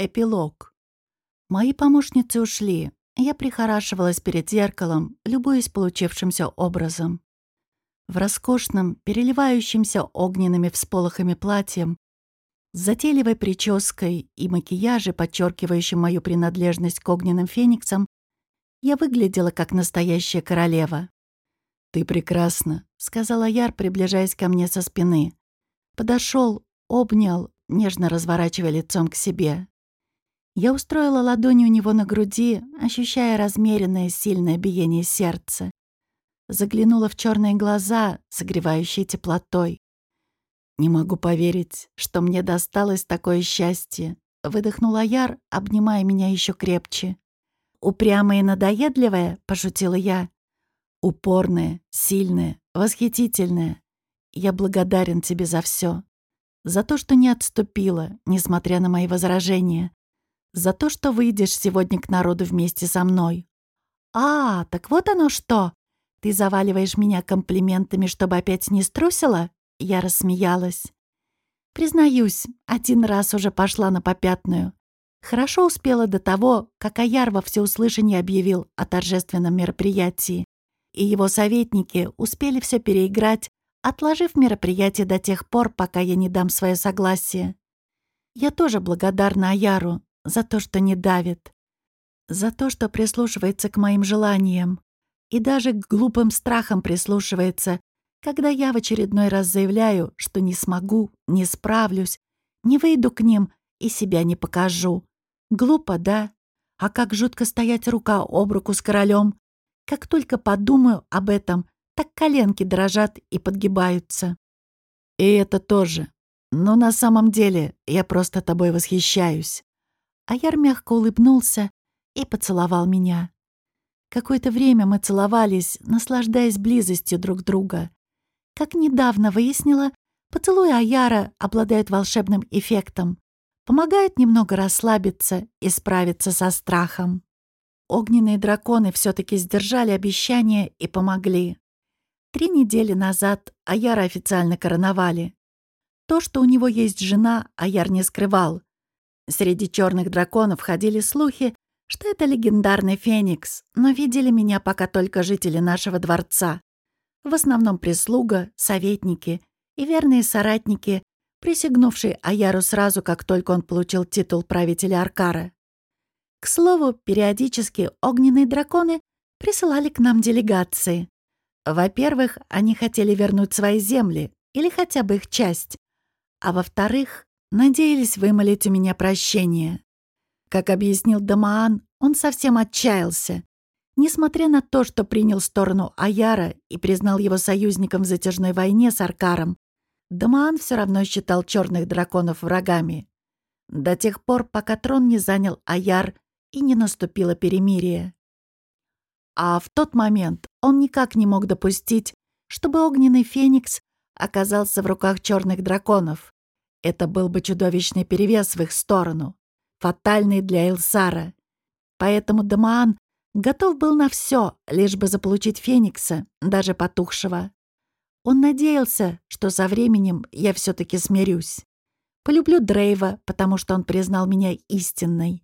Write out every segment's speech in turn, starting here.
Эпилог. Мои помощницы ушли. Я прихорашивалась перед зеркалом, любуясь получившимся образом. В роскошном, переливающемся огненными всполохами платьем, с затейливой прической и макияже, подчеркивающим мою принадлежность к огненным фениксам, я выглядела как настоящая королева. «Ты прекрасна», — сказала Яр, приближаясь ко мне со спины. Подошел, обнял, нежно разворачивая лицом к себе. Я устроила ладони у него на груди, ощущая размеренное сильное биение сердца. Заглянула в черные глаза, согревающие теплотой. «Не могу поверить, что мне досталось такое счастье», — выдохнула Яр, обнимая меня еще крепче. «Упрямая и надоедливая?» — пошутила я. «Упорная, сильная, восхитительная. Я благодарен тебе за все. За то, что не отступила, несмотря на мои возражения за то, что выйдешь сегодня к народу вместе со мной. А, так вот оно что. Ты заваливаешь меня комплиментами, чтобы опять не струсила? Я рассмеялась. Признаюсь, один раз уже пошла на попятную. Хорошо успела до того, как Аяр во всеуслышание объявил о торжественном мероприятии, и его советники успели все переиграть, отложив мероприятие до тех пор, пока я не дам свое согласие. Я тоже благодарна Аяру, за то, что не давит, за то, что прислушивается к моим желаниям и даже к глупым страхам прислушивается, когда я в очередной раз заявляю, что не смогу, не справлюсь, не выйду к ним и себя не покажу. Глупо, да? А как жутко стоять рука об руку с королем. Как только подумаю об этом, так коленки дрожат и подгибаются. И это тоже. Но на самом деле я просто тобой восхищаюсь. Аяр мягко улыбнулся и поцеловал меня. Какое-то время мы целовались, наслаждаясь близостью друг друга. Как недавно выяснила, поцелуи Аяра обладают волшебным эффектом, помогают немного расслабиться и справиться со страхом. Огненные драконы все-таки сдержали обещание и помогли. Три недели назад Аяра официально короновали. То, что у него есть жена, Аяр не скрывал. Среди черных драконов ходили слухи, что это легендарный феникс, но видели меня пока только жители нашего дворца. В основном прислуга, советники и верные соратники, присягнувшие Аяру сразу, как только он получил титул правителя Аркара. К слову, периодически огненные драконы присылали к нам делегации. Во-первых, они хотели вернуть свои земли, или хотя бы их часть. А во-вторых, Надеялись вымолить у меня прощение. Как объяснил Дамаан, он совсем отчаялся. Несмотря на то, что принял сторону Аяра и признал его союзником в затяжной войне с Аркаром, Дамаан все равно считал черных драконов врагами. До тех пор, пока трон не занял Аяр и не наступило перемирие. А в тот момент он никак не мог допустить, чтобы огненный феникс оказался в руках черных драконов. Это был бы чудовищный перевес в их сторону, фатальный для Элсара. Поэтому Дамаан готов был на все, лишь бы заполучить Феникса, даже потухшего. Он надеялся, что со временем я все-таки смирюсь. Полюблю Дрейва, потому что он признал меня истинной.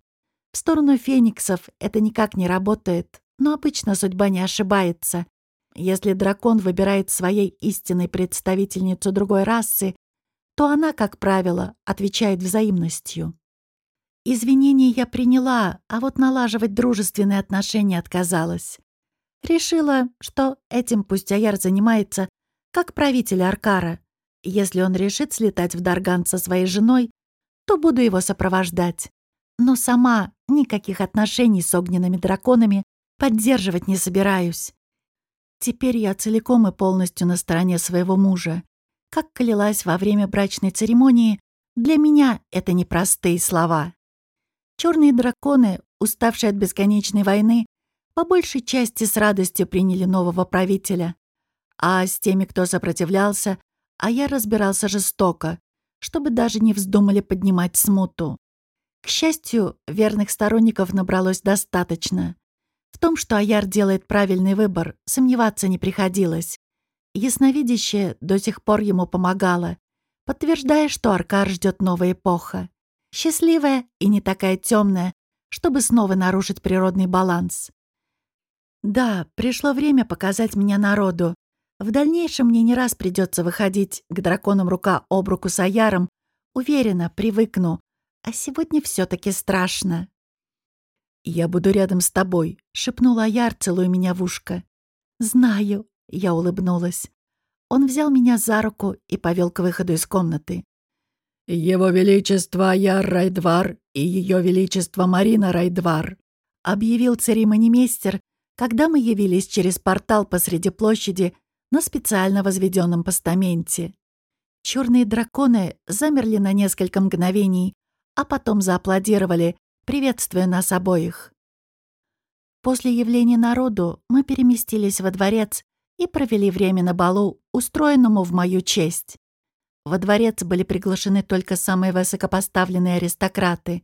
В сторону фениксов это никак не работает, но обычно судьба не ошибается. Если дракон выбирает своей истинной представительницу другой расы, то она, как правило, отвечает взаимностью. Извинения я приняла, а вот налаживать дружественные отношения отказалась. Решила, что этим пусть Аяр занимается как правитель Аркара. Если он решит слетать в Дарган со своей женой, то буду его сопровождать. Но сама никаких отношений с огненными драконами поддерживать не собираюсь. Теперь я целиком и полностью на стороне своего мужа. Как клялась во время брачной церемонии, для меня это непростые слова. Черные драконы, уставшие от бесконечной войны, по большей части с радостью приняли нового правителя. А с теми, кто сопротивлялся, а я разбирался жестоко, чтобы даже не вздумали поднимать смуту. К счастью, верных сторонников набралось достаточно. В том, что Аяр делает правильный выбор, сомневаться не приходилось. Ясновидящее до сих пор ему помогало, подтверждая, что Аркар ждет новая эпоха. Счастливая и не такая темная, чтобы снова нарушить природный баланс. Да, пришло время показать меня народу. В дальнейшем мне не раз придется выходить к драконам рука об руку с Аяром. Уверена, привыкну. А сегодня все таки страшно. «Я буду рядом с тобой», — шепнул Аяр, целуя меня в ушко. «Знаю», — я улыбнулась. Он взял меня за руку и повел к выходу из комнаты. «Его Величество Аяр Райдвар и Ее Величество Марина Райдвар», — объявил церемонимейстер, когда мы явились через портал посреди площади на специально возведенном постаменте. Черные драконы замерли на несколько мгновений, а потом зааплодировали, приветствуя нас обоих. После явления народу мы переместились во дворец и провели время на балу, устроенному в мою честь. Во дворец были приглашены только самые высокопоставленные аристократы.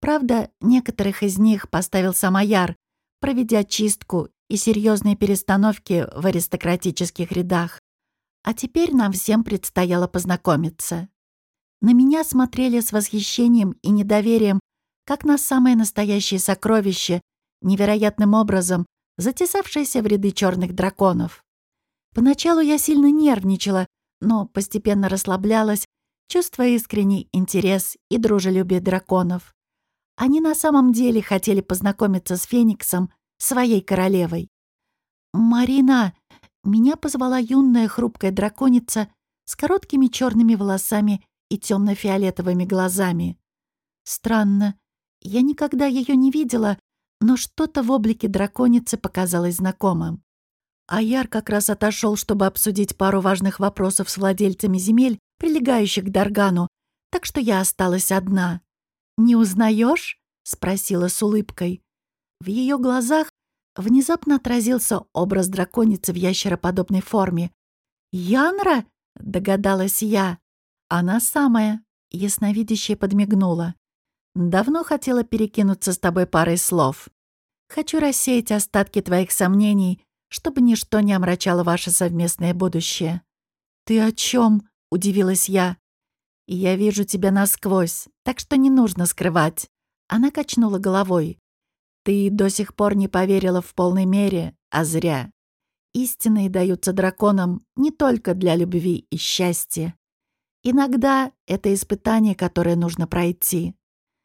Правда, некоторых из них поставил Самояр, проведя чистку и серьезные перестановки в аристократических рядах. А теперь нам всем предстояло познакомиться. На меня смотрели с восхищением и недоверием, как на самое настоящее сокровище, невероятным образом затесавшееся в ряды черных драконов. Поначалу я сильно нервничала, но постепенно расслаблялась, чувствуя искренний интерес и дружелюбие драконов. Они на самом деле хотели познакомиться с Фениксом, своей королевой. «Марина!» — меня позвала юная хрупкая драконица с короткими черными волосами и темно-фиолетовыми глазами. Странно, я никогда ее не видела, но что-то в облике драконицы показалось знакомым. Аяр как раз отошел, чтобы обсудить пару важных вопросов с владельцами земель, прилегающих к Даргану, так что я осталась одна. «Не узнаешь?» — спросила с улыбкой. В ее глазах внезапно отразился образ драконицы в ящероподобной форме. «Янра?» — догадалась я. «Она самая», — ясновидящая подмигнула. «Давно хотела перекинуться с тобой парой слов. Хочу рассеять остатки твоих сомнений, чтобы ничто не омрачало ваше совместное будущее». «Ты о чем? удивилась я. «Я вижу тебя насквозь, так что не нужно скрывать». Она качнула головой. «Ты до сих пор не поверила в полной мере, а зря. Истинные даются драконам не только для любви и счастья. Иногда это испытание, которое нужно пройти.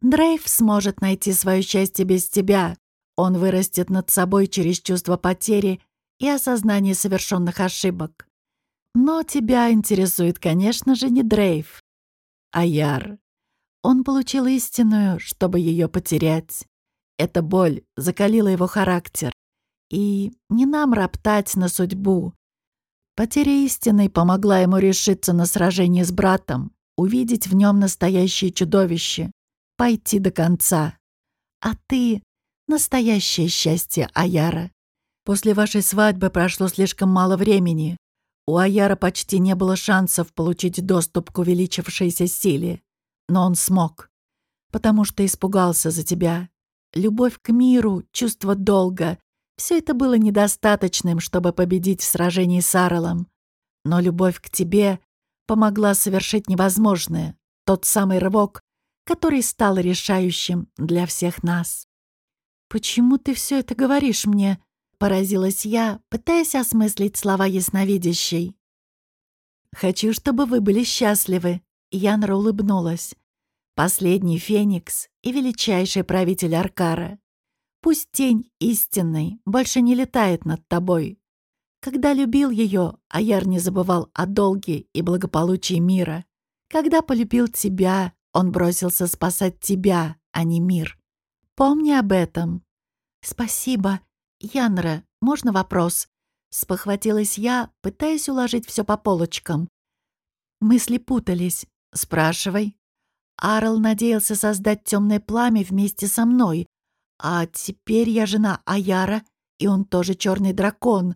Дрейв сможет найти свое счастье без тебя. Он вырастет над собой через чувство потери и осознание совершенных ошибок. Но тебя интересует, конечно же, не Дрейв, а Яр. Он получил истинную, чтобы ее потерять. Эта боль закалила его характер. И не нам роптать на судьбу. Потеря истины помогла ему решиться на сражение с братом, увидеть в нем настоящее чудовище, пойти до конца. А ты — настоящее счастье Аяра. После вашей свадьбы прошло слишком мало времени. У Аяра почти не было шансов получить доступ к увеличившейся силе. Но он смог. Потому что испугался за тебя. Любовь к миру, чувство долга — все это было недостаточным, чтобы победить в сражении с Арлом. Но любовь к тебе помогла совершить невозможное. Тот самый рывок, который стал решающим для всех нас. «Почему ты все это говоришь мне?» Поразилась я, пытаясь осмыслить слова ясновидящей. «Хочу, чтобы вы были счастливы», — Янра улыбнулась. «Последний Феникс и величайший правитель Аркара. Пусть тень истинной больше не летает над тобой. Когда любил ее, Аяр не забывал о долге и благополучии мира. Когда полюбил тебя, он бросился спасать тебя, а не мир. Помни об этом». «Спасибо», «Янра, можно вопрос?» Спохватилась я, пытаясь уложить все по полочкам. Мысли путались. «Спрашивай». Арл надеялся создать темное пламя вместе со мной. А теперь я жена Аяра, и он тоже черный дракон.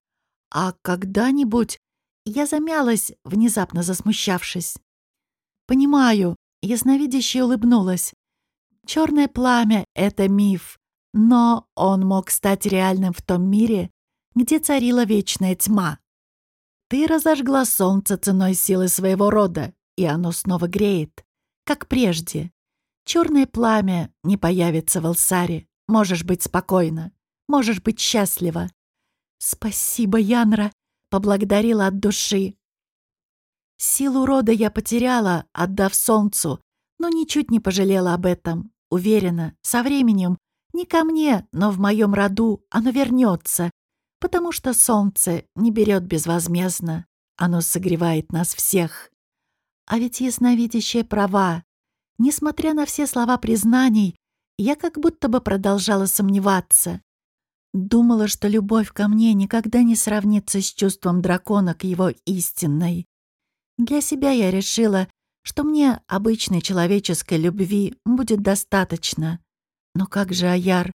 А когда-нибудь... Я замялась, внезапно засмущавшись. «Понимаю», — ясновидящая улыбнулась. «Черное пламя — это миф. Но он мог стать реальным в том мире, где царила вечная тьма. Ты разожгла солнце ценой силы своего рода, и оно снова греет, как прежде. Черное пламя не появится в Алсаре. Можешь быть спокойна. Можешь быть счастлива. Спасибо, Янра, поблагодарила от души. Силу рода я потеряла, отдав солнцу, но ничуть не пожалела об этом. Уверена, со временем, не ко мне, но в моем роду оно вернется, потому что солнце не берет безвозмездно. Оно согревает нас всех. А ведь ясновидящая права. Несмотря на все слова признаний, я как будто бы продолжала сомневаться. Думала, что любовь ко мне никогда не сравнится с чувством дракона к его истинной. Для себя я решила, что мне обычной человеческой любви будет достаточно. Но как же Аяр?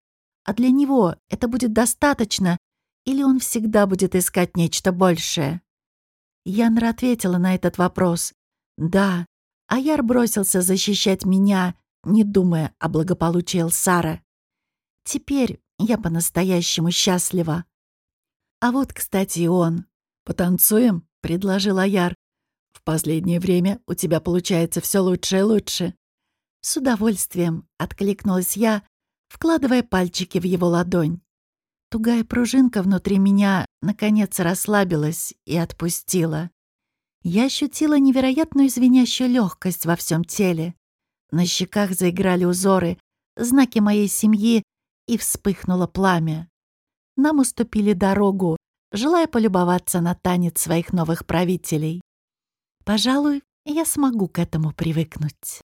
А для него это будет достаточно? Или он всегда будет искать нечто большее? Янра ответила на этот вопрос. Да, Аяр бросился защищать меня, не думая о благополучии Элсара. Теперь я по-настоящему счастлива. А вот, кстати, и он. «Потанцуем?» — предложил Аяр. «В последнее время у тебя получается все лучше и лучше». С удовольствием откликнулась я, вкладывая пальчики в его ладонь. Тугая пружинка внутри меня, наконец, расслабилась и отпустила. Я ощутила невероятную звенящую легкость во всем теле. На щеках заиграли узоры, знаки моей семьи, и вспыхнуло пламя. Нам уступили дорогу, желая полюбоваться на танец своих новых правителей. Пожалуй, я смогу к этому привыкнуть.